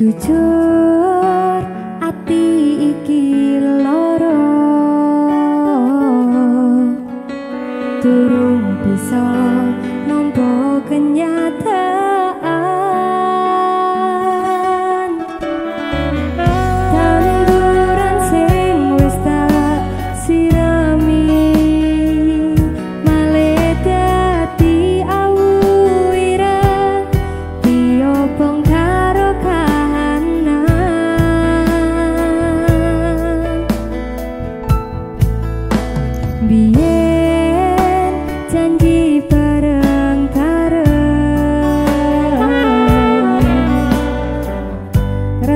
Jujur ati iki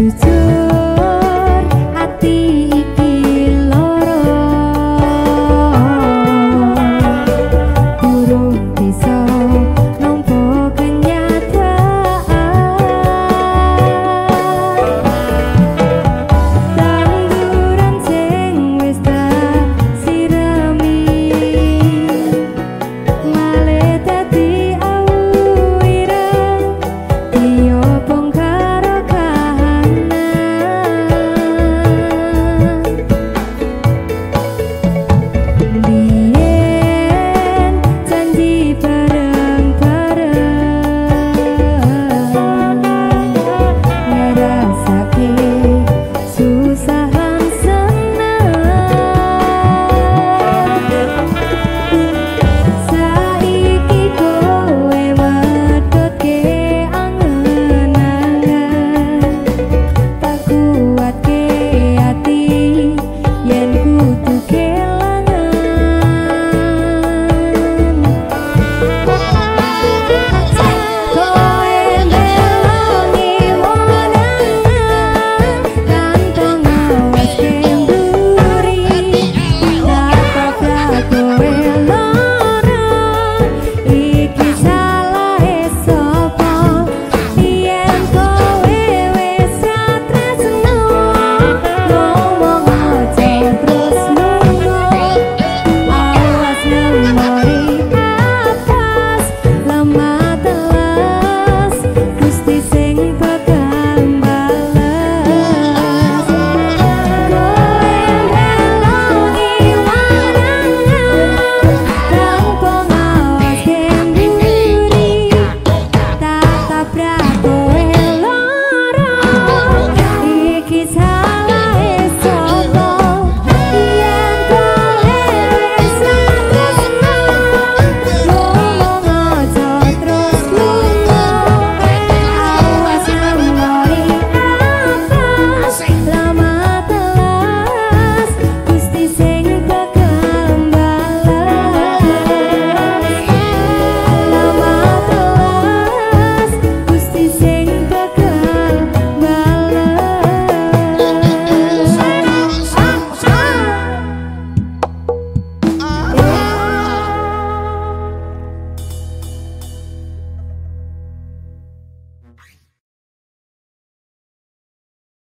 lagu pra